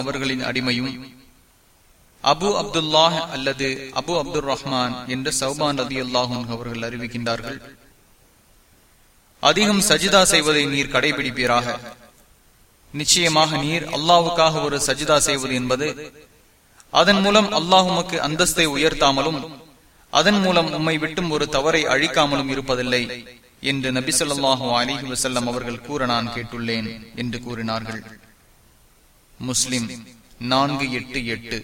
அவர்களின் அடிமையும் அபு அப்துல்லாஹ் அல்லது அபு அப்துல் ரஹ்மான் என்ற சௌபான் ரதி அல்லாஹும் அவர்கள் அறிவிக்கின்றார்கள். அதிகம் சஜிதா செய்வதை நீர் கடைபிடிப்பீராக. நிச்சயமாக நீர் அல்லாவுக்காக ஒரு சஜிதா செய்வது என்பது அதன் மூலம் அல்லாஹுமக்கு அந்தஸ்தை உயர்த்தாமலும் அதன் மூலம் உம்மை விட்டும் ஒரு தவறை அழிக்காமலும் இருப்பதில்லை. என்று நபி சொல்லாஹு அலிஹி வசல்லம் அவர்கள் கூற நான் கேட்டுள்ளேன் என்று கூறினார்கள். முஸ்லிம் நான்கு எட்டு எட்டு.